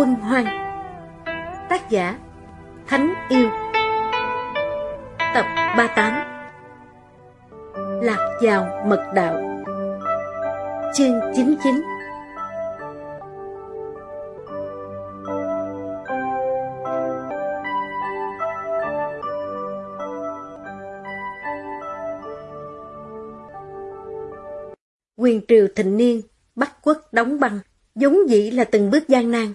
Quân hoang. Tác giả Thánh yêu. Tập 38 Lạc vào mật đạo. Chương 99 Quyền triều thịnh niên, Bắc quốc đóng băng, giống dĩ là từng bước gian nan.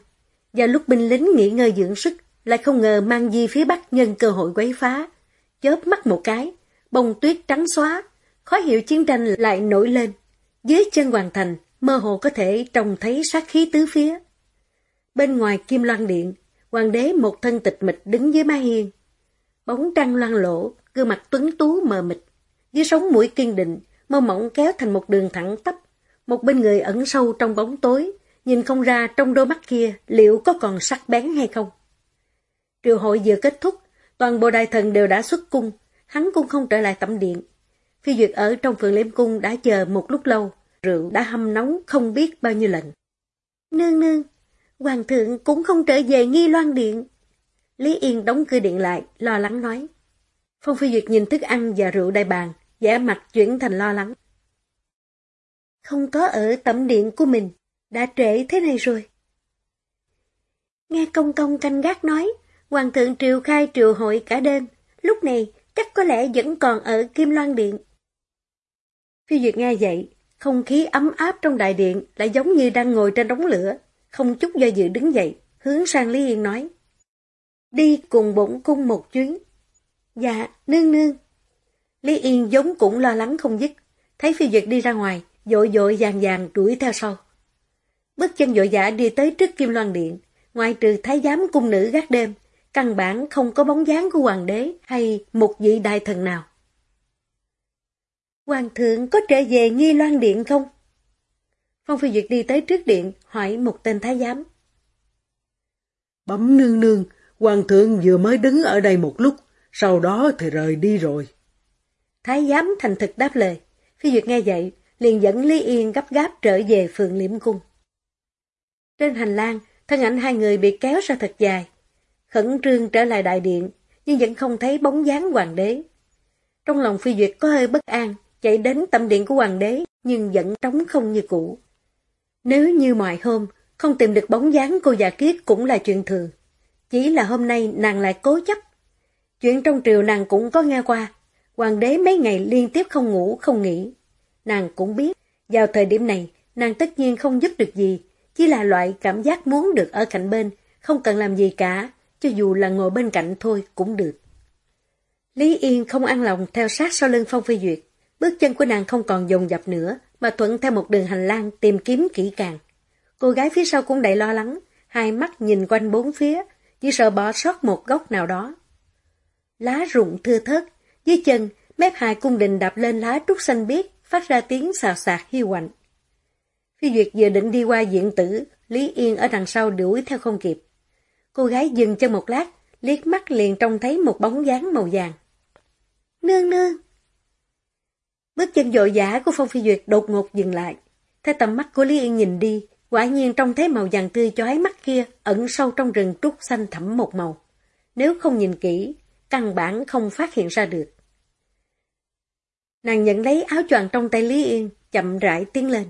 Và lúc binh lính nghỉ ngơi dưỡng sức, lại không ngờ mang di phía Bắc nhân cơ hội quấy phá. Chớp mắt một cái, bông tuyết trắng xóa, khó hiệu chiến tranh lại nổi lên. Dưới chân hoàng thành, mơ hồ có thể trông thấy sát khí tứ phía. Bên ngoài kim loan điện, hoàng đế một thân tịch mịch đứng dưới mái hiên. Bóng trăng loan lỗ, gương mặt tuấn tú mờ mịt. Dưới sống mũi kiên định, mơ mỏng kéo thành một đường thẳng tắp. Một bên người ẩn sâu trong bóng tối, nhìn không ra trong đôi mắt kia liệu có còn sắc bén hay không. Triều hội vừa kết thúc, toàn bộ đại thần đều đã xuất cung, hắn cũng không trở lại tẩm điện. Phi Duyệt ở trong phượng liêm cung đã chờ một lúc lâu, rượu đã hâm nóng không biết bao nhiêu lần. Nương nương, hoàng thượng cũng không trở về nghi loan điện. Lý Yên đóng cửa điện lại, lo lắng nói. Phong Phi Duyệt nhìn thức ăn và rượu đầy bàn, vẻ mặt chuyển thành lo lắng. Không có ở tẩm điện của mình, đã trễ thế này rồi. Nghe công công canh gác nói, Hoàng thượng triều khai triều hội cả đêm, lúc này chắc có lẽ vẫn còn ở Kim Loan Điện. Phi Duyệt nghe vậy, không khí ấm áp trong đại điện lại giống như đang ngồi trên đống lửa, không chút do dự đứng dậy, hướng sang Lý Yên nói. Đi cùng bổn cung một chuyến. Dạ, nương nương. Lý Yên giống cũng lo lắng không dứt, thấy Phi Duyệt đi ra ngoài, dội dội vàng vàng đuổi theo sau. Bước chân dội dã đi tới trước Kim Loan Điện, ngoài trừ thái giám cung nữ gác đêm, căn bản không có bóng dáng của hoàng đế hay một vị đại thần nào. Hoàng thượng có trở về nghi loan điện không? Phong Phi Duyệt đi tới trước điện, hỏi một tên thái giám. Bấm nương nương, hoàng thượng vừa mới đứng ở đây một lúc, sau đó thì rời đi rồi. Thái giám thành thực đáp lời. Phi Duyệt nghe vậy, liền dẫn Lý Yên gấp gáp trở về phường liễm cung. Trên hành lang, thân ảnh hai người bị kéo ra thật dài. Khẩn trương trở lại đại điện, nhưng vẫn không thấy bóng dáng hoàng đế. Trong lòng Phi Duyệt có hơi bất an, chạy đến tâm điện của hoàng đế, nhưng vẫn trống không như cũ. Nếu như mọi hôm, không tìm được bóng dáng cô già kiết cũng là chuyện thường. Chỉ là hôm nay nàng lại cố chấp. Chuyện trong triều nàng cũng có nghe qua, hoàng đế mấy ngày liên tiếp không ngủ không nghỉ. Nàng cũng biết, vào thời điểm này, nàng tất nhiên không giúp được gì, chỉ là loại cảm giác muốn được ở cạnh bên, không cần làm gì cả, cho dù là ngồi bên cạnh thôi cũng được. Lý Yên không ăn lòng theo sát sau lưng Phong Phi Duyệt, bước chân của nàng không còn dồn dập nữa, mà thuận theo một đường hành lang tìm kiếm kỹ càng. Cô gái phía sau cũng đầy lo lắng, hai mắt nhìn quanh bốn phía, chỉ sợ bỏ sót một góc nào đó. Lá rụng thưa thớt, dưới chân, mép hai cung đình đạp lên lá trúc xanh biếc, phát ra tiếng xào xạc hiu quạnh. Phi Duyệt vừa định đi qua diện tử, Lý Yên ở đằng sau đuổi theo không kịp. Cô gái dừng chân một lát, liếc mắt liền trông thấy một bóng dáng màu vàng. Nương nương! Bước chân dội dã của Phong Phi Duyệt đột ngột dừng lại. Theo tầm mắt của Lý Yên nhìn đi, quả nhiên trông thấy màu vàng tươi chói mắt kia ẩn sâu trong rừng trúc xanh thẳm một màu. Nếu không nhìn kỹ, căn bản không phát hiện ra được. Nàng nhận lấy áo choàng trong tay Lý Yên, chậm rãi tiến lên.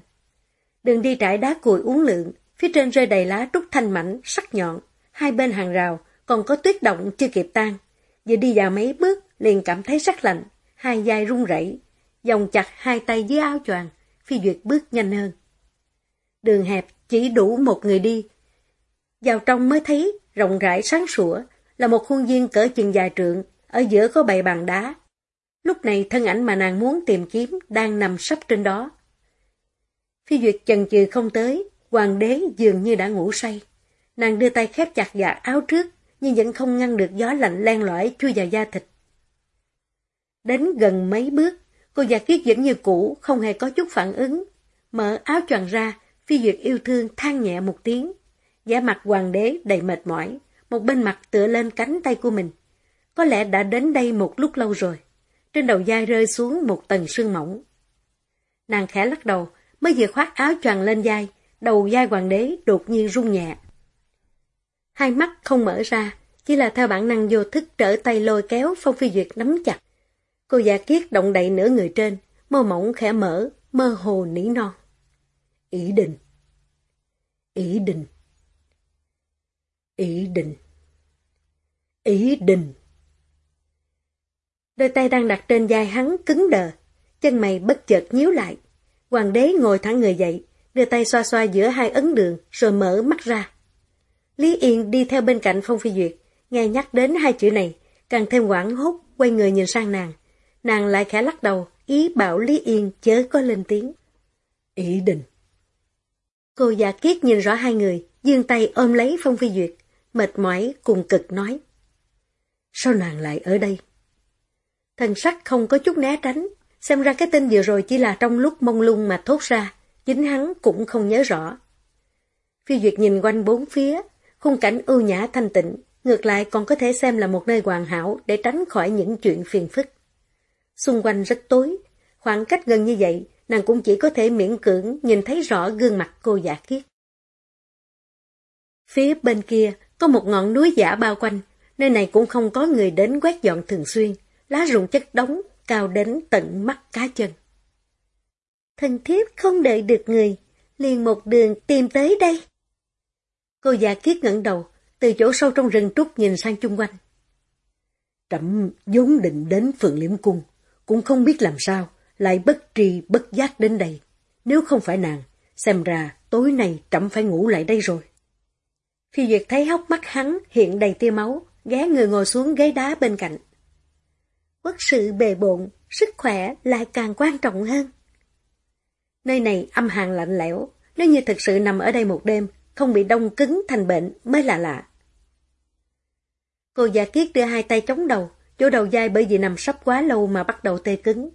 Đường đi trải đá cùi uốn lượn, phía trên rơi đầy lá trúc thanh mảnh, sắc nhọn, hai bên hàng rào, còn có tuyết động chưa kịp tan. Vừa đi vào mấy bước, liền cảm thấy sắc lạnh, hai vai run rẩy, dòng chặt hai tay dưới áo choàng, phi duyệt bước nhanh hơn. Đường hẹp chỉ đủ một người đi. Vào trong mới thấy rộng rãi sáng sủa, là một khuôn viên cỡ chừng dài trượng, ở giữa có bầy bàn đá. Lúc này thân ảnh mà nàng muốn tìm kiếm đang nằm sắp trên đó. Phi Duyệt chần chừ không tới, hoàng đế dường như đã ngủ say. Nàng đưa tay khép chặt gạt áo trước, nhưng vẫn không ngăn được gió lạnh len lỏi chui vào da thịt. Đến gần mấy bước, cô già kiết vẫn như cũ, không hề có chút phản ứng. Mở áo choàng ra, Phi Duyệt yêu thương than nhẹ một tiếng. Giả mặt hoàng đế đầy mệt mỏi, một bên mặt tựa lên cánh tay của mình. Có lẽ đã đến đây một lúc lâu rồi. Trên đầu vai rơi xuống một tầng sương mỏng. Nàng khẽ lắc đầu, mới vừa khoác áo choàng lên vai, đầu vai hoàng đế đột nhiên rung nhẹ. Hai mắt không mở ra, chỉ là theo bản năng vô thức trở tay lôi kéo Phong Phi Duyệt nắm chặt. Cô già kiết động đậy nửa người trên, mơ mỏng khẽ mở, mơ hồ nỉ non. Ý định. Ý định. Ý định. Ý định. Đôi tay đang đặt trên vai hắn cứng đờ, chân mày bất chợt nhíu lại. Hoàng đế ngồi thẳng người dậy, đưa tay xoa xoa giữa hai ấn đường rồi mở mắt ra. Lý Yên đi theo bên cạnh Phong Phi Duyệt, nghe nhắc đến hai chữ này, càng thêm quảng hốt, quay người nhìn sang nàng. Nàng lại khẽ lắc đầu, ý bảo Lý Yên chớ có lên tiếng. Ý định. Cô già kiết nhìn rõ hai người, dương tay ôm lấy Phong Phi Duyệt, mệt mỏi cùng cực nói. Sao nàng lại ở đây? Thần sắc không có chút né tránh, xem ra cái tin vừa rồi chỉ là trong lúc mông lung mà thốt ra, chính hắn cũng không nhớ rõ. Phi Duyệt nhìn quanh bốn phía, khung cảnh ưu nhã thanh tịnh, ngược lại còn có thể xem là một nơi hoàn hảo để tránh khỏi những chuyện phiền phức. Xung quanh rất tối, khoảng cách gần như vậy, nàng cũng chỉ có thể miễn cưỡng nhìn thấy rõ gương mặt cô giả kiết. Phía bên kia có một ngọn núi giả bao quanh, nơi này cũng không có người đến quét dọn thường xuyên, lá rụng chất đống, cao đến tận mắt cá chân. Thần thiếp không đợi được người, liền một đường tìm tới đây. Cô già kiết ngẩng đầu, từ chỗ sâu trong rừng trúc nhìn sang chung quanh. Trẫm vốn định đến phượng liễm cung, cũng không biết làm sao, lại bất tri bất giác đến đây. Nếu không phải nàng, xem ra tối nay trẫm phải ngủ lại đây rồi. Phi Duyệt thấy hốc mắt hắn hiện đầy tia máu, ghé người ngồi xuống ghế đá bên cạnh. Quốc sự bề bộn, sức khỏe lại càng quan trọng hơn. Nơi này âm hàn lạnh lẽo, nếu như thực sự nằm ở đây một đêm, không bị đông cứng thành bệnh mới là lạ. Cô già kiết đưa hai tay chống đầu, chỗ đầu dai bởi vì nằm sắp quá lâu mà bắt đầu tê cứng.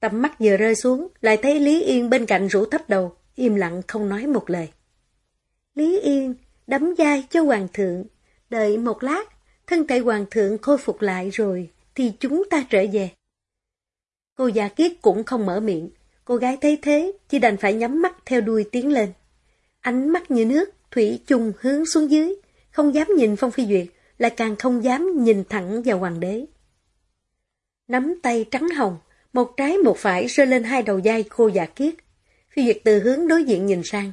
Tầm mắt vừa rơi xuống, lại thấy Lý Yên bên cạnh rủ thấp đầu, im lặng không nói một lời. Lý Yên, đấm dai cho hoàng thượng, đợi một lát, thân thể hoàng thượng khôi phục lại rồi, thì chúng ta trở về. Cô già kiết cũng không mở miệng, cô gái thấy thế, chỉ đành phải nhắm mắt theo đuôi tiến lên. Ánh mắt như nước, thủy chung hướng xuống dưới, không dám nhìn Phong Phi Duyệt, lại càng không dám nhìn thẳng vào hoàng đế. Nắm tay trắng hồng, một trái một phải rơi lên hai đầu dai khô già kiết. Phi Duyệt từ hướng đối diện nhìn sang.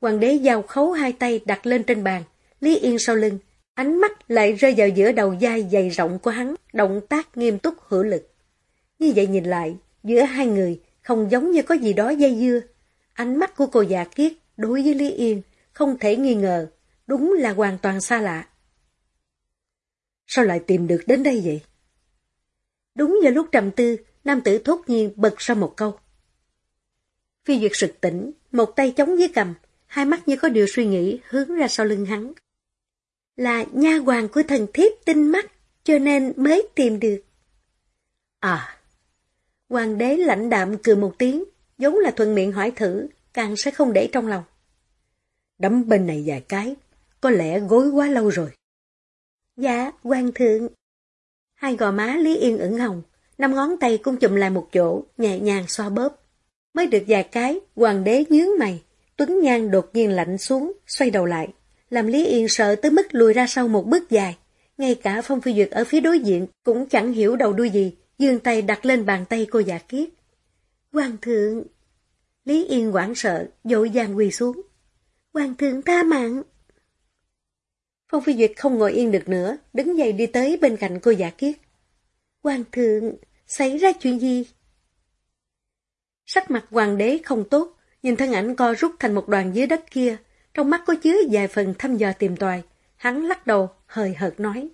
Hoàng đế giao khấu hai tay đặt lên trên bàn, Lý Yên sau lưng, ánh mắt lại rơi vào giữa đầu dai dày rộng của hắn, động tác nghiêm túc hữu lực. Như vậy nhìn lại, giữa hai người không giống như có gì đó dây dưa. Ánh mắt của cô già kiết đối với Lý Yên không thể nghi ngờ, đúng là hoàn toàn xa lạ. Sao lại tìm được đến đây vậy? Đúng vào lúc trầm tư, nam tử thốt nhiên bật ra một câu. Phi Duyệt sực tỉnh, một tay chống dưới cầm, hai mắt như có điều suy nghĩ hướng ra sau lưng hắn. Là nha hoàng của thần thiếp tinh mắt, cho nên mới tìm được. À, hoàng đế lãnh đạm cười một tiếng, giống là thuận miệng hỏi thử, càng sẽ không để trong lòng. Đấm bên này vài cái, có lẽ gối quá lâu rồi. Dạ, quan thượng. Hai gò má Lý Yên ửng hồng, năm ngón tay cũng chụm lại một chỗ, nhẹ nhàng xoa bóp. Mới được vài cái, hoàng đế nhướng mày, Tuấn Nhan đột nhiên lạnh xuống, xoay đầu lại, làm Lý Yên sợ tới mức lùi ra sau một bước dài. Ngay cả Phong Phi Duyệt ở phía đối diện cũng chẳng hiểu đầu đuôi gì, dương tay đặt lên bàn tay cô giả kiết. Hoàng thượng! Lý Yên quảng sợ, dội vàng quỳ xuống. Hoàng thượng tha mạng! Phong Phi Duyệt không ngồi yên được nữa, đứng dậy đi tới bên cạnh cô giả kiết. Hoàng thượng, xảy ra chuyện gì? Sắc mặt hoàng đế không tốt, nhìn thân ảnh co rút thành một đoàn dưới đất kia, trong mắt có chứa vài phần thăm dò tìm tòi, hắn lắc đầu, hời hợt nói.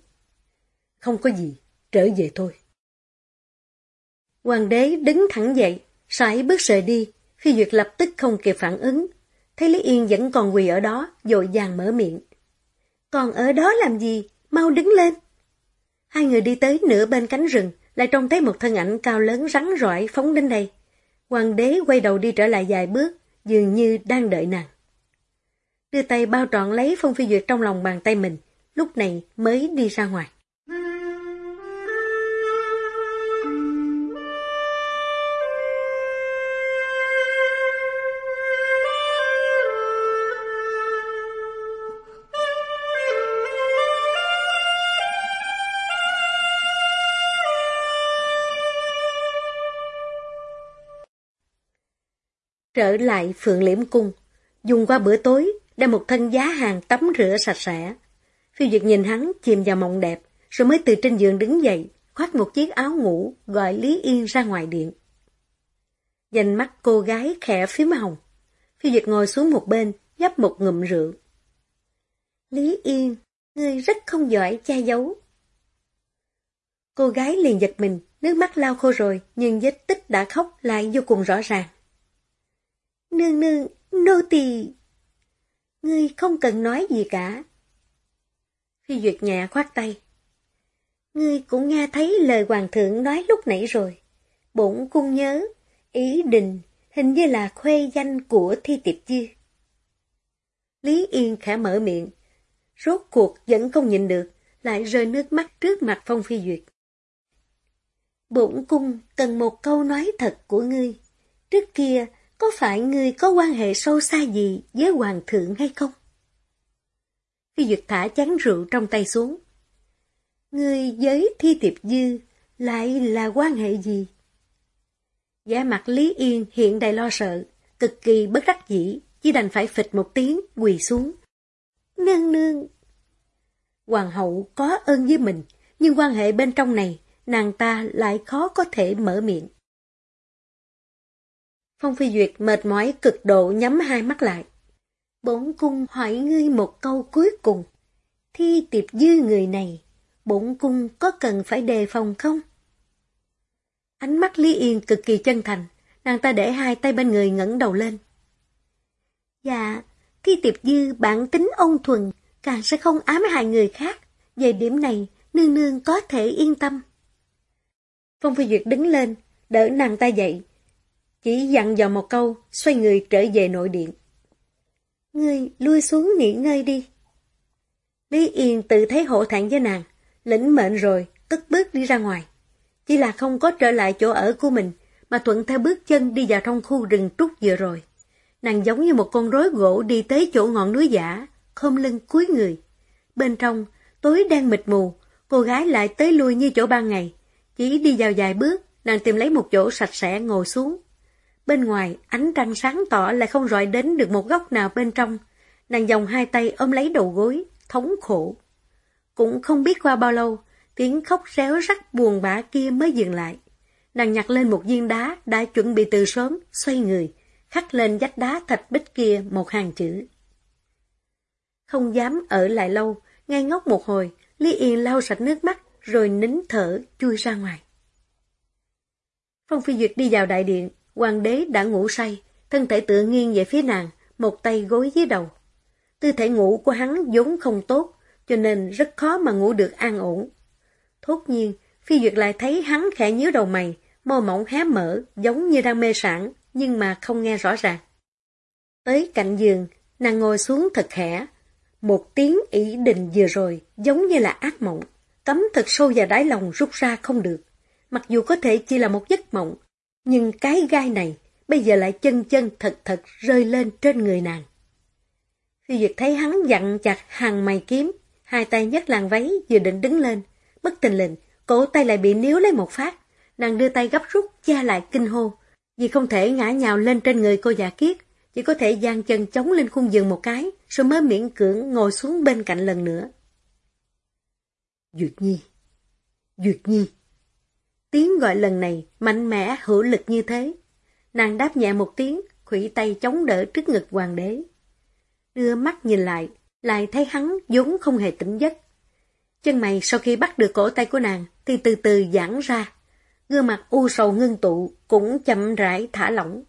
Không có gì, trở về thôi. Hoàng đế đứng thẳng dậy, sải bước rời đi, Phi Duyệt lập tức không kịp phản ứng. Thấy Lý Yên vẫn còn quỳ ở đó, dội vàng mở miệng. Còn ở đó làm gì? Mau đứng lên. Hai người đi tới nửa bên cánh rừng, lại trông thấy một thân ảnh cao lớn rắn rỏi phóng đến đây. Hoàng đế quay đầu đi trở lại vài bước, dường như đang đợi nàng đưa tay bao trọn lấy Phong Phi Duyệt trong lòng bàn tay mình, lúc này mới đi ra ngoài. Trở lại Phượng Liễm Cung, dùng qua bữa tối, đem một thân giá hàng tắm rửa sạch sẽ. Phiêu Duyệt nhìn hắn chìm vào mộng đẹp, rồi mới từ trên giường đứng dậy, khoác một chiếc áo ngủ, gọi Lý Yên ra ngoài điện. Dành mắt cô gái khẽ phím hồng. Phiêu Duyệt ngồi xuống một bên, nhấp một ngụm rượu. Lý Yên, ngươi rất không giỏi che giấu. Cô gái liền giật mình, nước mắt lao khô rồi, nhưng vết tích đã khóc lại vô cùng rõ ràng. Nương nương, nô tỳ. Ngươi không cần nói gì cả. Phi Duyệt nhẹ khoát tay. Ngươi cũng nghe thấy lời hoàng thượng nói lúc nãy rồi. Bổn cung nhớ, ý định, hình như là khuê danh của thi tiệp dư. Lý Yên khẽ mở miệng. Rốt cuộc vẫn không nhìn được, lại rơi nước mắt trước mặt Phong Phi Duyệt. Bổn cung cần một câu nói thật của ngươi. Trước kia, có phải ngươi có quan hệ sâu xa gì với hoàng thượng hay không? Phi Duyệt thả chén rượu trong tay xuống. Ngươi với thi tiệp dư lại là quan hệ gì? Giả mặt Lý Yên hiện đầy lo sợ, cực kỳ bất đắc dĩ, chỉ đành phải phịch một tiếng, quỳ xuống. Nương nương! Hoàng hậu có ơn với mình, nhưng quan hệ bên trong này, nàng ta lại khó có thể mở miệng. Phong Phi Duyệt mệt mỏi cực độ nhắm hai mắt lại. Bổn cung hỏi ngươi một câu cuối cùng. Thi tiệp dư người này, bổn cung có cần phải đề phòng không? Ánh mắt Lý Yên cực kỳ chân thành, nàng ta để hai tay bên người ngẩng đầu lên. Dạ, thi tiệp dư bản tính ôn thuần, càng sẽ không ám hại người khác. Về điểm này, nương nương có thể yên tâm. Phong Phi Duyệt đứng lên, đỡ nàng ta dậy. Chỉ dặn dò một câu, xoay người trở về nội điện. Ngươi lui xuống nghỉ ngơi đi. Lý Yên tự thấy hổ thẹn với nàng, lĩnh mệnh rồi, cất bước đi ra ngoài. Chỉ là không có trở lại chỗ ở của mình, mà thuận theo bước chân đi vào trong khu rừng trúc vừa rồi. Nàng giống như một con rối gỗ đi tới chỗ ngọn núi giả, khom lưng cúi người. Bên trong, tối đang mịt mù, cô gái lại tới lui như chỗ ban ngày. Chỉ đi vào vài bước, nàng tìm lấy một chỗ sạch sẽ ngồi xuống. Bên ngoài, ánh trăng sáng tỏ lại không rọi đến được một góc nào bên trong. Nàng dòng hai tay ôm lấy đầu gối, thống khổ. Cũng không biết qua bao lâu, tiếng khóc réo rắt buồn bã kia mới dừng lại. Nàng nhặt lên một viên đá đã chuẩn bị từ sớm, xoay người, khắc lên vách đá thạch bích kia một hàng chữ. Không dám ở lại lâu, ngay ngốc một hồi, Lý Yên lau sạch nước mắt, rồi nín thở, chui ra ngoài. Phong Phi Duyệt đi vào đại điện, hoàng đế đã ngủ say, thân thể tựa nghiêng về phía nàng, một tay gối dưới đầu. Tư thể ngủ của hắn vốn không tốt, cho nên rất khó mà ngủ được an ổn. Thốt nhiên, Phi Duyệt lại thấy hắn khẽ nhíu đầu mày, môi mỏng hé mở, giống như đang mê sản, nhưng mà không nghe rõ ràng. Tới cạnh giường, nàng ngồi xuống thật khẽ. Một tiếng ý định vừa rồi, giống như là ác mộng, cấm thật sâu và đáy lòng rút ra không được. Mặc dù có thể chỉ là một giấc mộng, nhưng cái gai này bây giờ lại chân chân thật thật rơi lên trên người nàng. Phi Duyệt thấy hắn dặn chặt hàng mày kiếm, hai tay nhấc làn váy vừa định đứng lên, bất tình lình, cổ tay lại bị níu lấy một phát, nàng đưa tay gấp rút che lại kinh hô, vì không thể ngã nhào lên trên người cô già kiết, chỉ có thể giang chân chống lên khung giường một cái, rồi mới miễn cưỡng ngồi xuống bên cạnh lần nữa. Duyệt Nhi Duyệt Nhi Tiếng gọi lần này mạnh mẽ hữu lực như thế. Nàng đáp nhẹ một tiếng, khủy tay chống đỡ trước ngực hoàng đế. Đưa mắt nhìn lại, lại thấy hắn vốn không hề tỉnh giấc. Chân mày sau khi bắt được cổ tay của nàng thì từ từ giãn ra. Gương mặt u sầu ngưng tụ cũng chậm rãi thả lỏng.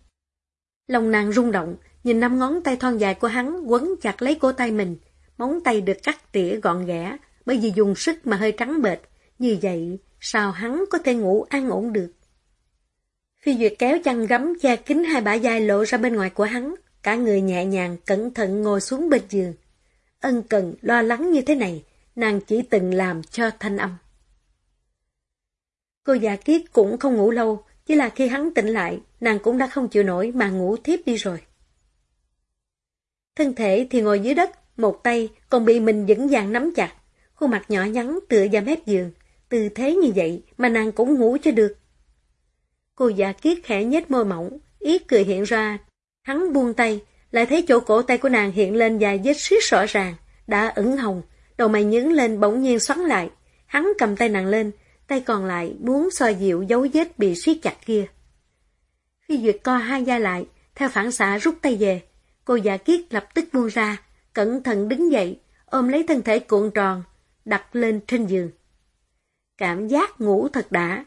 Lòng nàng rung động, nhìn năm ngón tay thon dài của hắn quấn chặt lấy cổ tay mình. Móng tay được cắt tỉa gọn ghẽ bởi vì dùng sức mà hơi trắng bệch. Như vậy, sao hắn có thể ngủ an ổn được? Phi Duyệt kéo chăn gấm che kín hai bả vai lộ ra bên ngoài của hắn, cả người nhẹ nhàng cẩn thận ngồi xuống bên giường. Ân cần, lo lắng như thế này, nàng chỉ từng làm cho thanh âm. Cô già kiết cũng không ngủ lâu, chỉ là khi hắn tỉnh lại, nàng cũng đã không chịu nổi mà ngủ thiếp đi rồi. Thân thể thì ngồi dưới đất, một tay còn bị mình vững vàng nắm chặt, khuôn mặt nhỏ nhắn tựa vào mép giường, tư thế như vậy mà nàng cũng ngủ cho được. Cô già kiết khẽ nhếch môi mỏng, ý cười hiện ra, Hắn buông tay, lại thấy chỗ cổ tay của nàng hiện lên dài vết xíu rõ ràng, đã ửng hồng, đầu mày nhướng lên bỗng nhiên xoắn lại. Hắn cầm tay nàng lên, tay còn lại muốn xoa dịu dấu vết bị siết chặt kia. Khi Duyệt co hai da lại, theo phản xạ rút tay về, cô già kiết lập tức buông ra, cẩn thận đứng dậy, ôm lấy thân thể cuộn tròn, đặt lên trên giường. Cảm giác ngủ thật đã,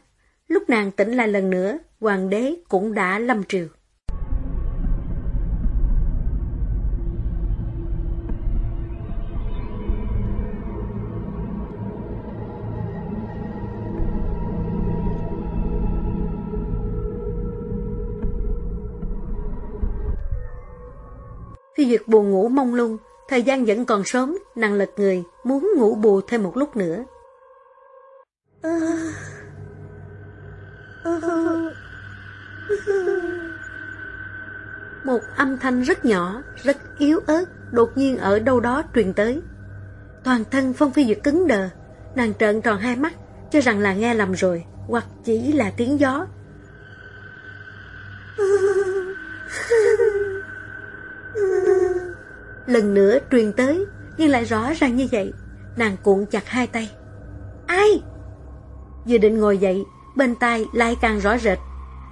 lúc nàng tỉnh lại lần nữa, hoàng đế cũng đã lâm triều. Phi Duyệt buồn ngủ mông lung, thời gian vẫn còn sớm, nàng lật người, muốn ngủ bù thêm một lúc nữa. Một âm thanh rất nhỏ, rất yếu ớt, đột nhiên ở đâu đó truyền tới. Toàn thân Phong Phi Duyệt cứng đờ, nàng trợn tròn hai mắt, cho rằng là nghe lầm rồi, hoặc chỉ là tiếng gió. Lần nữa truyền tới, nhưng lại rõ ràng như vậy. Nàng cuộn chặt hai tay. Vừa định ngồi dậy, bên tai lại càng rõ rệt.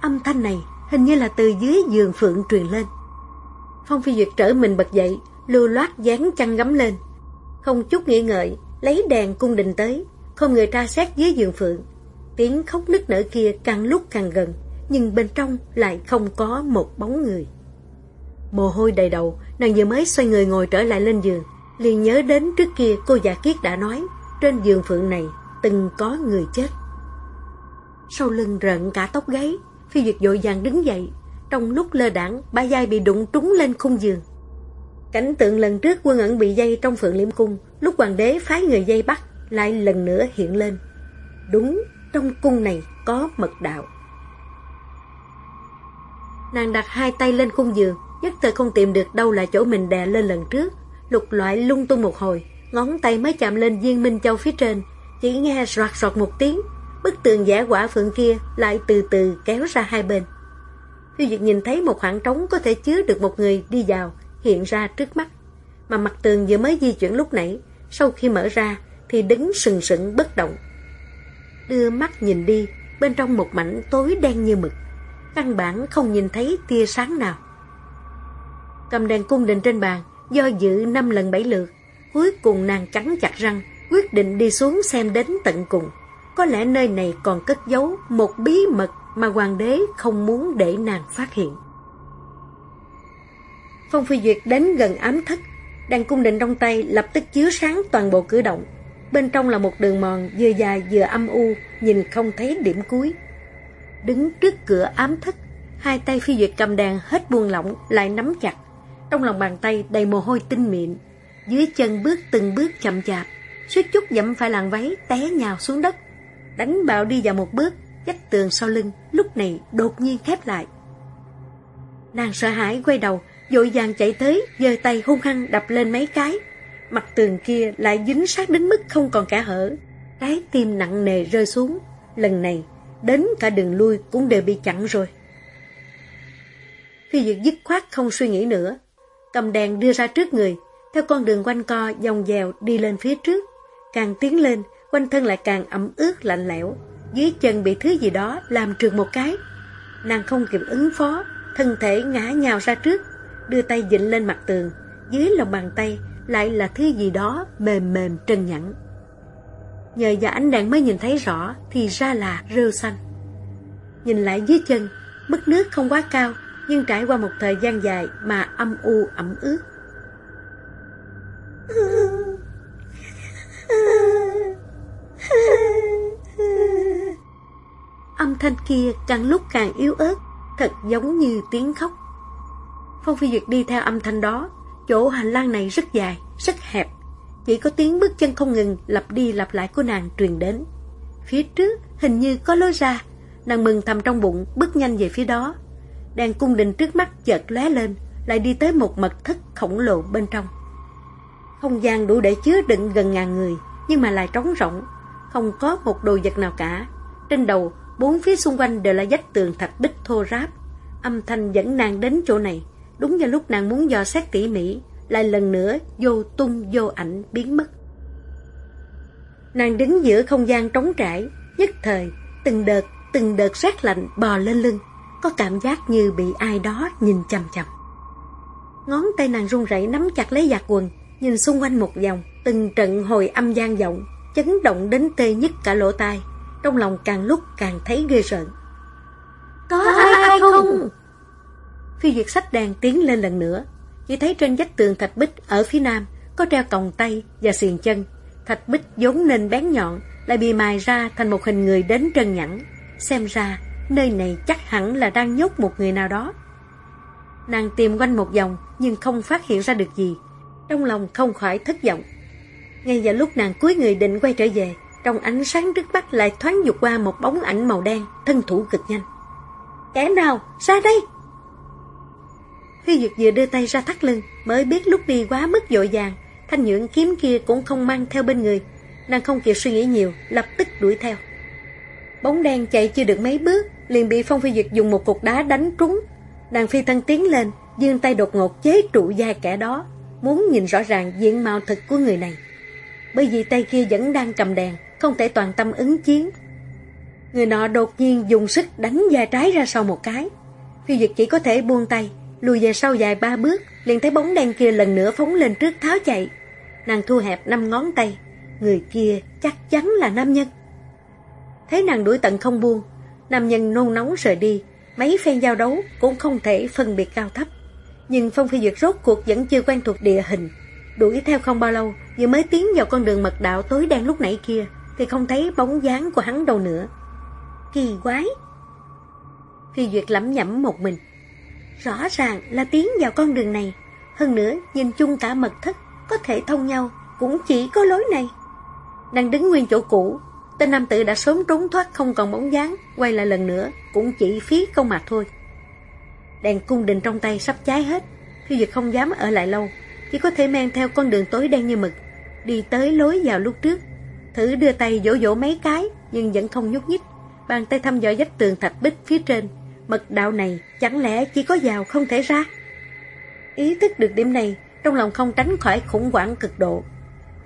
Âm thanh này hình như là từ dưới giường phượng truyền lên. Phong Phi Duyệt trở mình bật dậy, lưu loát dán chăn gắm lên. Không chút nghĩ ngợi, lấy đèn cung đình tới, không người tra xét dưới giường phượng. Tiếng khóc nức nở kia càng lúc càng gần, nhưng bên trong lại không có một bóng người. Mồ hôi đầy đầu, nàng vừa mới xoay người ngồi trở lại lên giường, liền nhớ đến trước kia cô già kiết đã nói, trên giường phượng này từng có người chết. Sau lưng rợn cả tóc gáy, phi duyệt dội vàng đứng dậy, trong lúc lơ đảng, ba dai bị đụng trúng lên khung giường. Cảnh tượng lần trước quân ẩn bị dây trong phượng liễm cung, lúc hoàng đế phái người dây bắt, lại lần nữa hiện lên. Đúng, trong cung này có mật đạo. Nàng đặt hai tay lên khung giường, Nhất thời không tìm được đâu là chỗ mình đè lên lần trước Lục loại lung tung một hồi Ngón tay mới chạm lên viên minh châu phía trên Chỉ nghe soạt soạt một tiếng Bức tường giả quả phượng kia Lại từ từ kéo ra hai bên. Phi Duyệt nhìn thấy một khoảng trống Có thể chứa được một người đi vào Hiện ra trước mắt. Mà mặt tường vừa mới di chuyển lúc nãy Sau khi mở ra Thì đứng sừng sững bất động. Đưa mắt nhìn đi Bên trong một mảnh tối đen như mực. Căn bản không nhìn thấy tia sáng nào. Cầm đèn cung đình trên bàn, do dự năm lần bảy lượt. Cuối cùng nàng cắn chặt răng, quyết định đi xuống xem đến tận cùng. Có lẽ nơi này còn cất giấu một bí mật mà hoàng đế không muốn để nàng phát hiện. Phong Phi Duyệt đến gần ám thất, đèn cung đình trong tay lập tức chiếu sáng toàn bộ cửa động. Bên trong là một đường mòn vừa dài vừa âm u, nhìn không thấy điểm cuối. Đứng trước cửa ám thất, hai tay Phi Duyệt cầm đèn hết buông lỏng lại nắm chặt. Trong lòng bàn tay đầy mồ hôi tinh mịn Dưới chân bước từng bước chậm chạp suýt chút dẫm phải làn váy té nhào xuống đất Đánh bạo đi vào một bước Dách tường sau lưng Lúc này đột nhiên khép lại. Nàng sợ hãi quay đầu Dội vàng chạy tới giơ tay hung hăng đập lên mấy cái. Mặt tường kia lại dính sát đến mức không còn cả hở. Trái tim nặng nề rơi xuống. Lần này Đến cả đường lui cũng đều bị chặn rồi. Phi Duyệt dứt khoát không suy nghĩ nữa. Cầm đèn đưa ra trước người, theo con đường quanh co dòng dèo đi lên phía trước. Càng tiến lên, quanh thân lại càng ẩm ướt lạnh lẽo, dưới chân bị thứ gì đó làm trượt một cái. Nàng không kịp ứng phó, thân thể ngã nhào ra trước, đưa tay dịnh lên mặt tường, dưới lòng bàn tay lại là thứ gì đó mềm mềm trơn nhẵn. Nhờ vào ánh đèn mới nhìn thấy rõ thì ra là rêu xanh. Nhìn lại dưới chân, mức nước không quá cao nhưng trải qua một thời gian dài mà âm u ẩm ướt. Âm thanh kia càng lúc càng yếu ớt, thật giống như tiếng khóc. Phong Phi Duyệt đi theo âm thanh đó, chỗ hành lang này rất dài, rất hẹp. Chỉ có tiếng bước chân không ngừng lặp đi lặp lại của nàng truyền đến. Phía trước hình như có lối ra, nàng mừng thầm trong bụng bước nhanh về phía đó đèn cung đình trước mắt chợt lóe lên, lại đi tới một mật thất khổng lồ bên trong. Không gian đủ để chứa đựng gần ngàn người, nhưng mà lại trống rỗng, không có một đồ vật nào cả. Trên đầu, bốn phía xung quanh đều là vách tường thạch bích thô ráp. Âm thanh dẫn nàng đến chỗ này, đúng vào lúc nàng muốn dò xét tỉ mỉ, lại lần nữa vô tung vô ảnh biến mất. Nàng đứng giữa không gian trống trải, nhất thời, từng đợt, từng đợt rét lạnh bò lên lưng, có cảm giác như bị ai đó nhìn chằm chằm. Ngón tay nàng run rẩy nắm chặt lấy giặt quần, nhìn xung quanh một vòng, từng trận hồi âm gian vọng, chấn động đến tê nhất cả lỗ tai, trong lòng càng lúc càng thấy ghê rợn. Có, có ai, ai không? Phi Duyệt sách đàn tiến lên lần nữa, chỉ thấy trên vách tường thạch bích ở phía nam có treo còng tay và xiềng chân. Thạch bích vốn nên bén nhọn, lại bị mài ra thành một hình người đến trân nhẵn. Xem ra, nơi này chắc hẳn là đang nhốt một người nào đó. Nàng tìm quanh một vòng nhưng không phát hiện ra được gì. Trong lòng không khỏi thất vọng. Ngay vào lúc nàng cuối người định quay trở về, trong ánh sáng trước mắt lại thoáng dục qua một bóng ảnh màu đen, thân thủ cực nhanh. Kẻ nào? Ra đây! Phi Duyệt vừa đưa tay ra thắt lưng, mới biết lúc đi quá mức dội vàng, thanh nhượng kiếm kia cũng không mang theo bên người. Nàng không kịp suy nghĩ nhiều, lập tức đuổi theo. Bóng đen chạy chưa được mấy bước, liền bị Phong Phi Duyệt dùng một cục đá đánh trúng. Nàng phi thân tiến lên, dương tay đột ngột chế trụ vai kẻ đó, muốn nhìn rõ ràng diện mạo thực của người này. Bởi vì tay kia vẫn đang cầm đèn, không thể toàn tâm ứng chiến. Người nọ đột nhiên dùng sức đánh vai trái ra sau một cái. Phi Duyệt chỉ có thể buông tay, lùi về sau dài ba bước, liền thấy bóng đen kia lần nữa phóng lên trước tháo chạy. Nàng thu hẹp năm ngón tay, người kia chắc chắn là nam nhân. Thấy nàng đuổi tận không buông, nam nhân nôn nóng rời đi, mấy phen giao đấu cũng không thể phân biệt cao thấp. Nhưng Phong Phi Duyệt rốt cuộc vẫn chưa quen thuộc địa hình. Đuổi theo không bao lâu, vừa mới tiến vào con đường mật đạo tối đen lúc nãy kia, thì không thấy bóng dáng của hắn đâu nữa. Kỳ quái! Phi Duyệt lẩm nhẩm một mình. Rõ ràng là tiến vào con đường này. Hơn nữa, nhìn chung cả mật thất, có thể thông nhau, cũng chỉ có lối này. Đang đứng nguyên chỗ cũ, tên nam tử đã sớm trốn thoát không còn bóng dáng, quay lại lần nữa, cũng chỉ phí công mặt thôi. Đèn cung đình trong tay sắp cháy hết, Phi Duyệt không dám ở lại lâu, chỉ có thể men theo con đường tối đen như mực, đi tới lối vào lúc trước. Thử đưa tay vỗ vỗ mấy cái, nhưng vẫn không nhúc nhích. Bàn tay thăm dò vách tường thạch bích phía trên, Mật đạo này chẳng lẽ chỉ có vào không thể ra? Ý thức được điểm này, trong lòng không tránh khỏi khủng hoảng cực độ.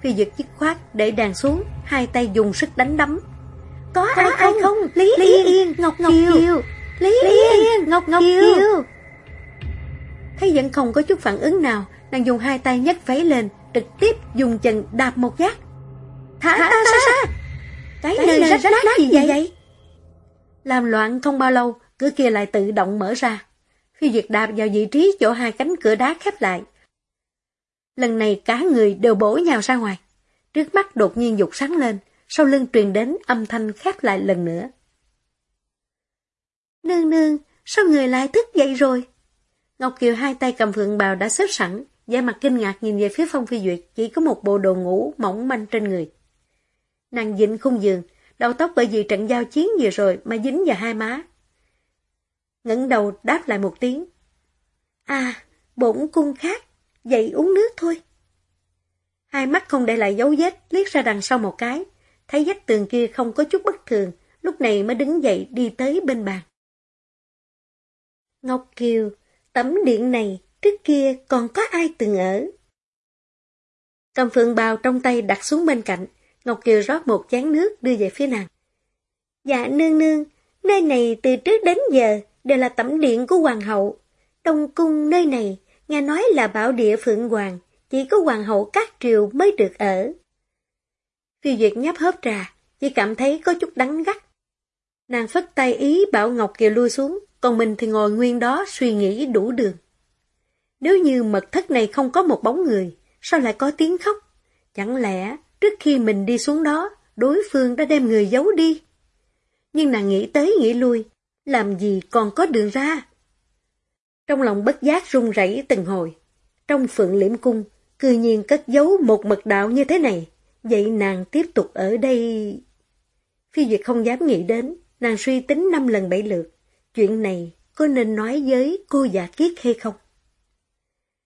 Phi dực dứt khoát để đàn xuống, hai tay dùng sức đánh đấm. Có, có ai, ai không? Lý, Lý Yên, Yên, Ngọc Ngọc Kiều. Kiều. Lý, Lý Yên, Yên, Ngọc Ngọc Kiều. Kiều. Thấy vẫn không có chút phản ứng nào, nàng dùng hai tay nhấc váy lên, trực tiếp dùng chân đạp một giác. Thả, Thả ta ra! Cái, cái nơi rách nát gì vậy? vậy? Làm loạn không bao lâu, cửa kia lại tự động mở ra. Phi Duyệt đạp vào vị trí chỗ hai cánh cửa đá khép lại. Lần này cả người đều bổ nhào ra ngoài. Trước mắt đột nhiên dục sáng lên, sau lưng truyền đến âm thanh khép lại lần nữa. Nương nương, sao người lại thức dậy rồi? Ngọc Kiều hai tay cầm phượng bào đã xếp sẵn, da mặt kinh ngạc nhìn về phía Phong Phi Duyệt, chỉ có một bộ đồ ngủ mỏng manh trên người. Nàng dịnh khung giường, đầu tóc bởi vì trận giao chiến vừa rồi mà dính vào hai má, ngẩng đầu đáp lại một tiếng. À, bổn cung khác, dậy uống nước thôi. Hai mắt không để lại dấu vết, liếc ra đằng sau một cái, thấy vách tường kia không có chút bất thường, lúc này mới đứng dậy đi tới bên bàn. Ngọc Kiều, tấm điện này trước kia còn có ai từng ở? Cầm phượng bào trong tay đặt xuống bên cạnh, Ngọc Kiều rót một chén nước đưa về phía nàng. Dạ nương nương, nơi này từ trước đến giờ đều là tẩm điện của hoàng hậu. Đông cung nơi này, nghe nói là bảo địa phượng hoàng, chỉ có hoàng hậu các triều mới được ở. Phi Duyệt nhấp hớp trà, chỉ cảm thấy có chút đắng gắt. Nàng phất tay ý bảo Ngọc Kiều lui xuống, còn mình thì ngồi nguyên đó suy nghĩ đủ đường. Nếu như mật thất này không có một bóng người, sao lại có tiếng khóc? Chẳng lẽ trước khi mình đi xuống đó, đối phương đã đem người giấu đi? Nhưng nàng nghĩ tới nghĩ lui, làm gì còn có đường ra? Trong lòng bất giác run rẩy từng hồi. Trong phượng liễm cung, cư nhiên cất giấu một mật đạo như thế này. Vậy nàng tiếp tục ở đây... Phi Duyệt không dám nghĩ đến, nàng suy tính năm lần bảy lượt. Chuyện này có nên nói với cô giả kiết hay không?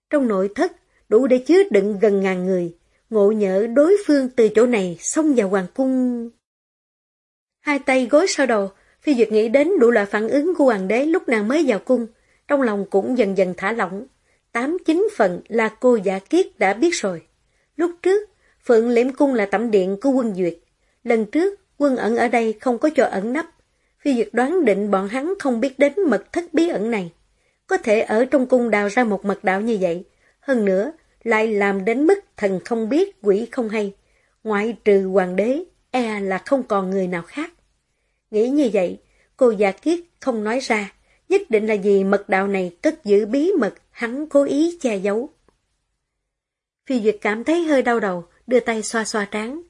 Trong nội thất, đủ để chứa đựng gần ngàn người, ngộ nhỡ đối phương từ chỗ này xông vào hoàng cung. Hai tay gối sau đầu, Phi Duyệt nghĩ đến đủ loại phản ứng của hoàng đế lúc nàng mới vào cung, trong lòng cũng dần dần thả lỏng, tám chín phần là cô giả kiết đã biết rồi. Lúc trước, Phượng Liễm Cung là tẩm điện của quân Duyệt. Lần trước, quân ẩn ở đây không có chỗ ẩn nấp. Phi Duyệt đoán định bọn hắn không biết đến mật thất bí ẩn này. Có thể ở trong cung đào ra một mật đạo như vậy. Hơn nữa, lại làm đến mức thần không biết, quỷ không hay. Ngoại trừ hoàng đế, e là không còn người nào khác. Nghĩ như vậy, cô già kiết không nói ra, nhất định là vì mật đạo này cất giữ bí mật, hắn cố ý che giấu. Phi Duyệt cảm thấy hơi đau đầu, đưa tay xoa xoa trán.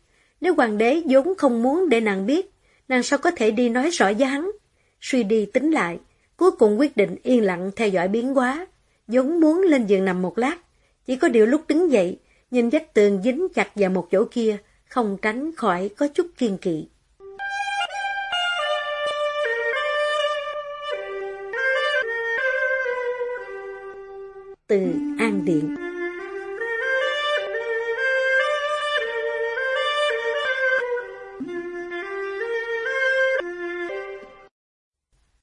Nếu hoàng đế vốn không muốn để nàng biết, nàng sao có thể đi nói rõ với hắn? Suy đi tính lại, cuối cùng quyết định yên lặng theo dõi biến hóa, giống muốn lên giường nằm một lát. Chỉ có điều lúc đứng dậy, nhìn vách tường dính chặt vào một chỗ kia, không tránh khỏi có chút kiên kỵ. Từ An Điện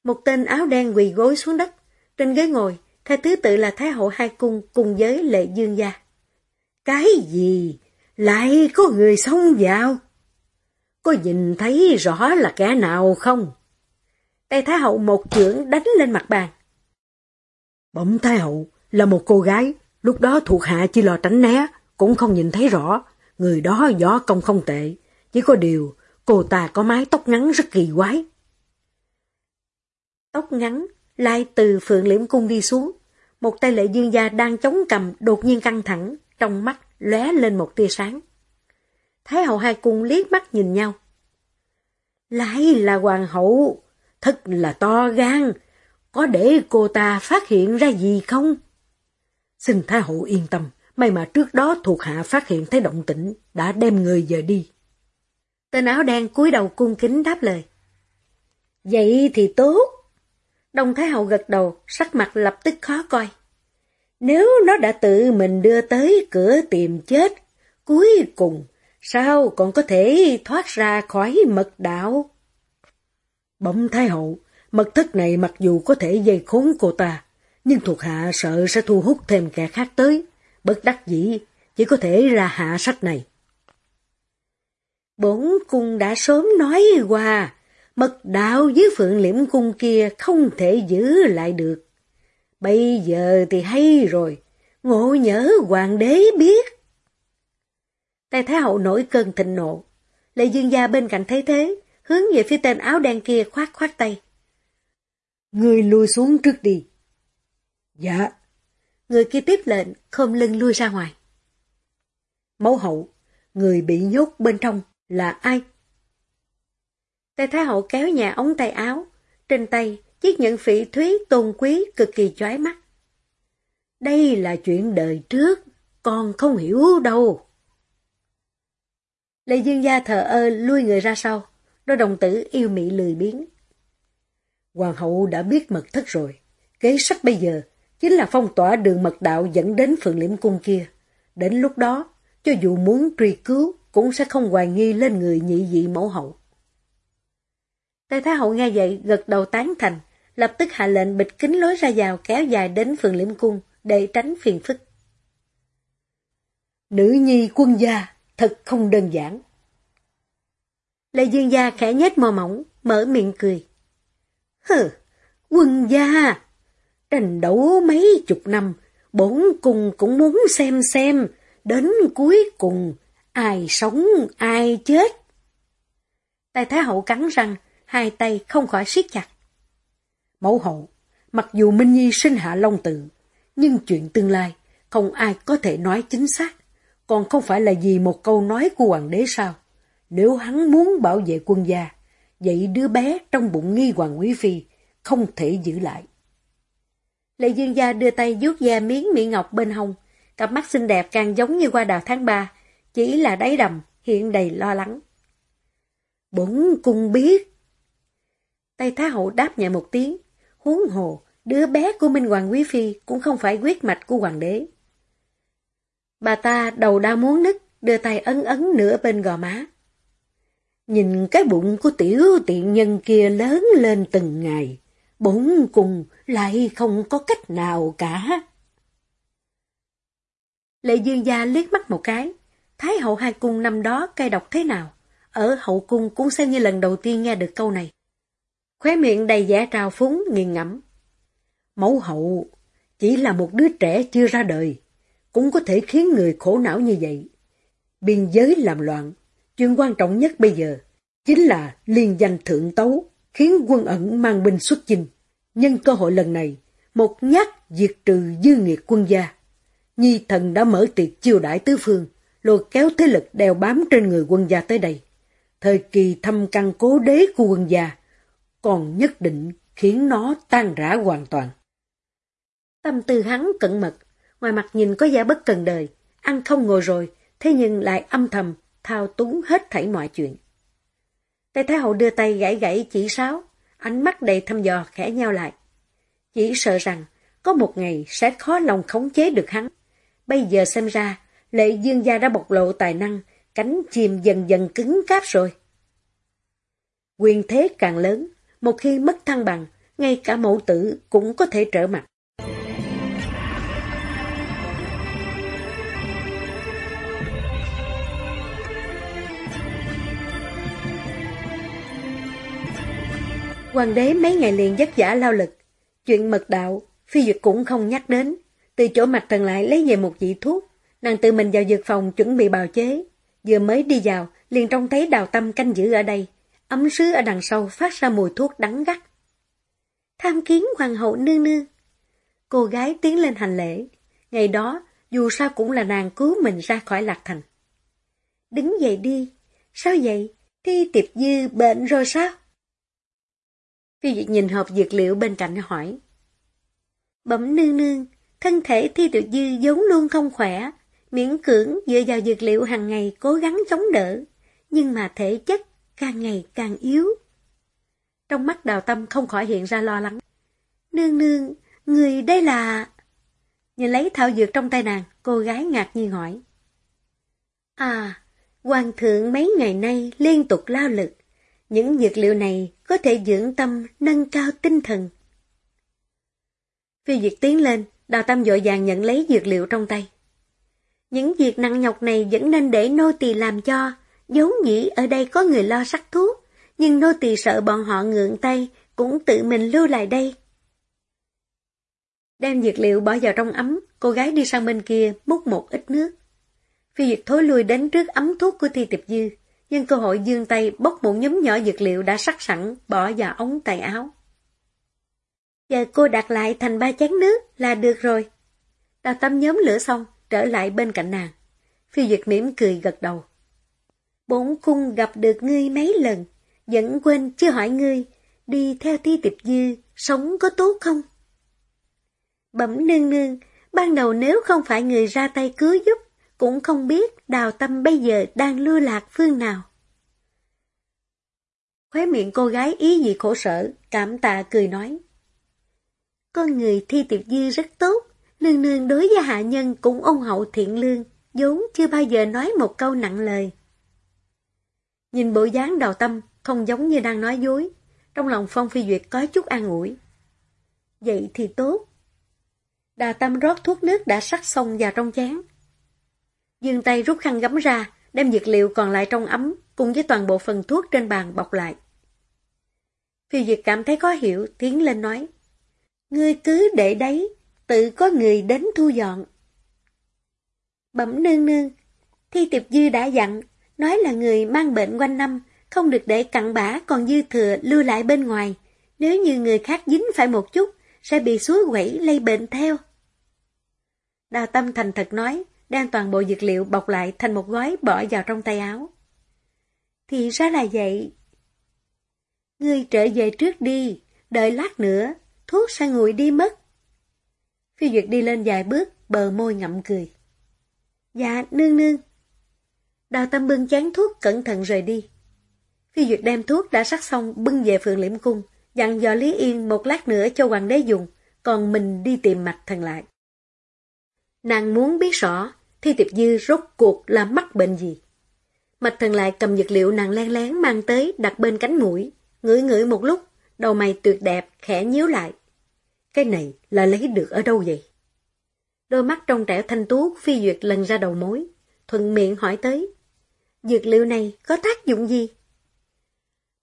Một tên áo đen quỳ gối xuống đất, trên ghế ngồi, theo thứ tự là Thái hậu hai cung cùng với lệ dương gia. Cái gì? Lại có người xông vào? Có nhìn thấy rõ là kẻ nào không? Tay Thái hậu một chưởng đánh lên mặt bàn. bỗng Thái hậu là một cô gái, lúc đó thuộc hạ chỉ lo tránh né, cũng không nhìn thấy rõ. Người đó gió công không tệ, chỉ có điều cô ta có mái tóc ngắn rất kỳ quái. Tóc ngắn, lai từ phượng liễm cung đi xuống. Một tay lệ dương gia đang chống cầm đột nhiên căng thẳng, trong mắt lóe lên một tia sáng. Thái hậu hai cung liếc mắt nhìn nhau. Lại là hoàng hậu, thật là to gan, có để cô ta phát hiện ra gì không? Xin Thái hậu yên tâm, may mà trước đó thuộc hạ phát hiện thấy động tĩnh, đã đem người về đi. Tên áo đen cúi đầu cung kính đáp lời. Vậy thì tốt. Đông Thái Hậu gật đầu, sắc mặt lập tức khó coi. Nếu nó đã tự mình đưa tới cửa tìm chết, cuối cùng sao còn có thể thoát ra khỏi mật đạo? Bỗng Thái Hậu, mật thất này mặc dù có thể dây khốn cô ta, nhưng thuộc hạ sợ sẽ thu hút thêm kẻ khác tới, bất đắc dĩ, chỉ có thể ra hạ sách này. Bốn cung đã sớm nói qua, mật đạo với phượng liễm cung kia không thể giữ lại được. Bây giờ thì hay rồi, ngộ nhớ hoàng đế biết. Tây Thái Hậu nổi cơn thịnh nộ. Lệ Dương Gia bên cạnh thấy thế, hướng về phía tên áo đen kia khoát khoát tay. Người lùi xuống trước đi. Dạ. Người kia tiếp lệnh, khom lưng lui ra ngoài. Mẫu hậu, người bị nhốt bên trong là ai? Tề Thái Hậu kéo nhà ống tay áo, trên tay chiếc nhẫn phỉ thúy tôn quý cực kỳ chói mắt. Đây là chuyện đời trước, con không hiểu đâu. Lệ Dương Gia thờ ơ lui người ra sau, đôi đồng tử yêu mị lười biến. Hoàng hậu đã biết mật thất rồi, kế sách bây giờ chính là phong tỏa đường mật đạo dẫn đến phượng liễm cung kia. Đến lúc đó, cho dù muốn truy cứu, cũng sẽ không hoài nghi lên người nhị dị mẫu hậu. Tây Thái Hậu nghe vậy gật đầu tán thành, lập tức hạ lệnh bịch kính lối ra vào kéo dài đến phường liễm cung để tránh phiền phức. Nữ nhi quân gia thật không đơn giản. Lệ Dương gia khẽ nhếch mò mỏng, mở miệng cười. Hừ, quân gia, tranh đấu mấy chục năm, bốn cùng cũng muốn xem xem, đến cuối cùng, ai sống, ai chết. Tài Thái Hậu cắn răng, hai tay không khỏi siết chặt. Mẫu hậu, mặc dù Minh Nhi sinh hạ Long Tự, nhưng chuyện tương lai không ai có thể nói chính xác, còn không phải là vì một câu nói của hoàng đế sao? Nếu hắn muốn bảo vệ quân gia, vậy đứa bé trong bụng nghi hoàng quý phi không thể giữ lại. Lệ Dương Gia đưa tay vuốt da miếng mỹ ngọc bên hông, cặp mắt xinh đẹp càng giống như qua đào tháng ba, chỉ là đáy đầm, hiện đầy lo lắng. bổn cung biết, Tây Thái Hậu đáp nhẹ một tiếng, huống hồ, đứa bé của Minh Hoàng Quý Phi cũng không phải quyết mạch của hoàng đế. Bà ta đầu đau muốn nứt, đưa tay ấn ấn nửa bên gò má. Nhìn cái bụng của tiểu tiện nhân kia lớn lên từng ngày, bốn cùng lại không có cách nào cả. Lệ dương gia liếc mắt một cái. Thái hậu hai cung năm đó cay độc thế nào? Ở hậu cung cũng xem như lần đầu tiên nghe được câu này. Khóe miệng đầy vẻ trào phúng, nghiền ngẫm. Mẫu hậu, chỉ là một đứa trẻ chưa ra đời, cũng có thể khiến người khổ não như vậy. Biên giới làm loạn, chuyện quan trọng nhất bây giờ chính là liên danh thượng tấu, khiến quân ẩn mang binh xuất chinh. Nhân cơ hội lần này, một nhát diệt trừ dư nghiệt quân gia. Nhi thần đã mở tiệc chiêu đãi tứ phương, lôi kéo thế lực đeo bám trên người quân gia tới đây. Thời kỳ thâm căn cố đế của quân gia, còn nhất định khiến nó tan rã hoàn toàn. Tâm tư hắn cẩn mật, ngoài mặt nhìn có vẻ bất cần đời, ăn không ngồi rồi, thế nhưng lại âm thầm, thao túng hết thảy mọi chuyện. Tây Thái Hậu đưa tay gãy gãy chỉ sáo, ánh mắt đầy thăm dò khẽ nhau lại. Chỉ sợ rằng, có một ngày sẽ khó lòng khống chế được hắn. Bây giờ xem ra, lệ dương gia đã bộc lộ tài năng, cánh chim dần dần cứng cáp rồi. Quyền thế càng lớn, một khi mất thăng bằng, ngay cả mẫu tử cũng có thể trở mặt. Hoàng đế mấy ngày liền vất vả lao lực. Chuyện mật đạo, phi duyệt cũng không nhắc đến. Từ chỗ mạch thần lại lấy về một vị thuốc. Nàng tự mình vào dược phòng chuẩn bị bào chế. Vừa mới đi vào, liền trông thấy đào tâm canh giữ ở đây. Ấm sứ ở đằng sau phát ra mùi thuốc đắng gắt. Tham kiến hoàng hậu nương nương. Cô gái tiến lên hành lễ. Ngày đó, dù sao cũng là nàng cứu mình ra khỏi lạc thành. Đứng dậy đi. Sao vậy? Thi tiệp dư bệnh rồi sao? Phi Duyệt nhìn hộp dược liệu bên cạnh hỏi. Bẩm nương nương, thân thể thi tiểu dư giống luôn không khỏe, miễn cưỡng dựa vào dược liệu hàng ngày cố gắng chống đỡ, nhưng mà thể chất càng ngày càng yếu. Trong mắt đào tâm không khỏi hiện ra lo lắng. Nương nương, người đây là... Nhìn lấy thảo dược trong tay nàng, cô gái ngạc nhiên hỏi. À, hoàng thượng mấy ngày nay liên tục lao lực, những dược liệu này có thể dưỡng tâm, nâng cao tinh thần. Phi Duyệt tiến lên, đào tâm dội vàng nhận lấy dược liệu trong tay. Những việc nặng nhọc này vẫn nên để nô tỳ làm cho, dấu nghĩ ở đây có người lo sắc thuốc, nhưng nô tỳ sợ bọn họ ngượng tay, cũng tự mình lưu lại đây. Đem dược liệu bỏ vào trong ấm, cô gái đi sang bên kia múc một ít nước. Phi Duyệt thối lui đến trước ấm thuốc của Thi Tiệp Dư, nhưng cơ hội dương tay bốc một nhóm nhỏ dược liệu đã sắc sẵn bỏ vào ống tay áo. Giờ cô đặt lại thành ba chén nước là được rồi. Đào tâm nhóm lửa xong, trở lại bên cạnh nàng. Phi Duyệt mỉm cười gật đầu. Bốn khung gặp được ngươi mấy lần, vẫn quên chưa hỏi ngươi, đi theo thi tiệp dư, sống có tốt không? Bẩm nương nương, ban đầu nếu không phải người ra tay cứu giúp, cũng không biết đào tâm bây giờ đang lưu lạc phương nào. Khóe miệng cô gái ý gì khổ sở, cảm tạ cười nói. Con người thi tiệp dư rất tốt, nương nương đối với hạ nhân cũng ôn hậu thiện lương, vốn chưa bao giờ nói một câu nặng lời. Nhìn bộ dáng đào tâm, không giống như đang nói dối, trong lòng Phong Phi Duyệt có chút an ủi. Vậy thì tốt. Đà tâm rót thuốc nước đã sắc xong vào trong chén, Dương tay rút khăn gấm ra, đem dược liệu còn lại trong ấm, cùng với toàn bộ phần thuốc trên bàn bọc lại. Phi Duyệt cảm thấy khó hiểu, tiến lên nói. Ngươi cứ để đấy, tự có người đến thu dọn. Bẩm nương nương, Thi Tiệp Dư đã dặn, nói là người mang bệnh quanh năm, không được để cặn bã còn dư thừa lưu lại bên ngoài. Nếu như người khác dính phải một chút, sẽ bị suối quẩy lây bệnh theo. Đào tâm thành thật nói, đang toàn bộ dược liệu bọc lại thành một gói bỏ vào trong tay áo. Thì ra là vậy. Ngươi trở về trước đi, đợi lát nữa, thuốc sẽ nguội đi mất. Phi Duyệt đi lên vài bước, bờ môi ngậm cười. Dạ, nương nương. Đào tâm bưng chán thuốc cẩn thận rời đi. Phi Duyệt đem thuốc đã sắc xong bưng về phường liễm cung, dặn dò Lý Yên một lát nữa cho hoàng đế dùng, còn mình đi tìm mạch thần lại. Nàng muốn biết rõ, Thi Tiệp Dư rốt cuộc là mắc bệnh gì. Mạch thần lại cầm dược liệu nàng len lén mang tới đặt bên cánh mũi, ngửi ngửi một lúc, đầu mày tuyệt đẹp, khẽ nhíu lại. Cái này là lấy được ở đâu vậy? Đôi mắt trong trẻo thanh tú phi duyệt lần ra đầu mối, thuận miệng hỏi tới. Dược liệu này có tác dụng gì?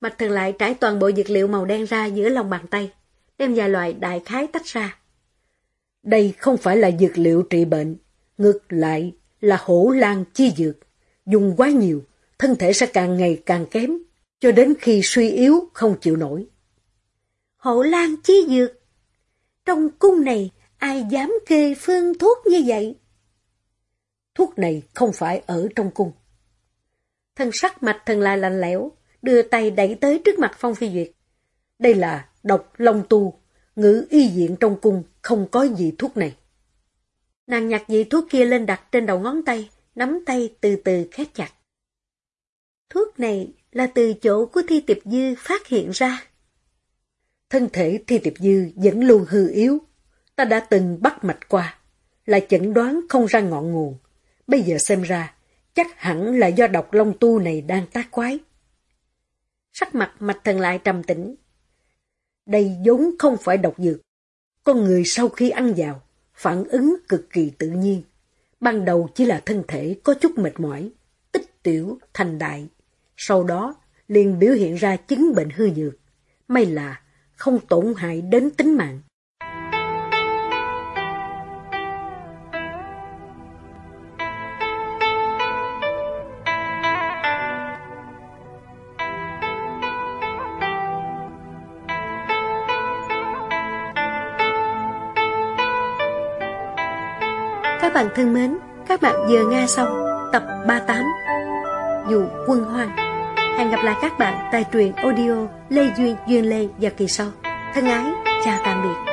Mạch thần lại trải toàn bộ dược liệu màu đen ra giữa lòng bàn tay, đem vài loại đại khái tách ra. Đây không phải là dược liệu trị bệnh, ngược lại là hổ lan chi dược. Dùng quá nhiều, thân thể sẽ càng ngày càng kém, cho đến khi suy yếu không chịu nổi. Hổ lan chi dược? Trong cung này, ai dám kê phương thuốc như vậy? Thuốc này không phải ở trong cung. Thân sắc mạch thần lại lạnh lẽo, đưa tay đẩy tới trước mặt Phong Phi Duyệt. Đây là độc long tu, ngữ y diện trong cung không có gì thuốc này. Nàng nhặt vị thuốc kia lên đặt trên đầu ngón tay, nắm tay từ từ khép chặt. Thuốc này là từ chỗ của Thi Tiệp Dư phát hiện ra. Thân thể Thi Tiệp Dư vẫn luôn hư yếu. Ta đã từng bắt mạch qua, là chẩn đoán không ra ngọn nguồn. Bây giờ xem ra, chắc hẳn là do độc long tu này đang tác quái. Sắc mặt mạch thần lại trầm tĩnh. Đây vốn không phải độc dược. Con người sau khi ăn vào, phản ứng cực kỳ tự nhiên. Ban đầu chỉ là thân thể có chút mệt mỏi, tích tiểu thành đại. Sau đó liền biểu hiện ra chứng bệnh hư nhược. May là không tổn hại đến tính mạng. Bạn thân mến, các bạn vừa nghe xong tập 38 Dù quân hoang. Hẹn gặp lại các bạn tại truyện audio Lê Duyên Duyên Lê vào kỳ sau. Thân ái, chào tạm biệt.